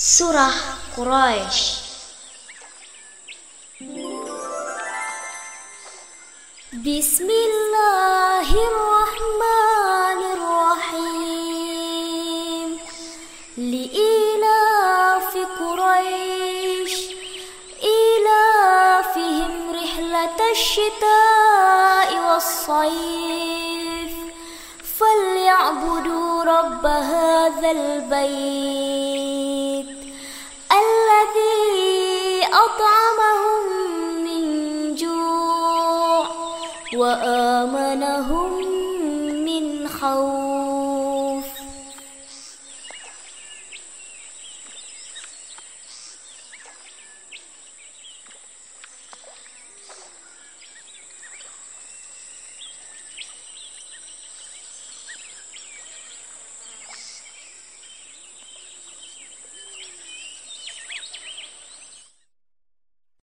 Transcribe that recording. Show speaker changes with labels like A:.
A: Surah Quraisy Bismillahirrahmanirrahim لإيلاف قريش. إيلافهم رحلة الشتاء والصيف. فليعبدوا رب هذا البيت. أطعمهم من جوع وآمنهم من خوف.